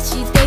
she's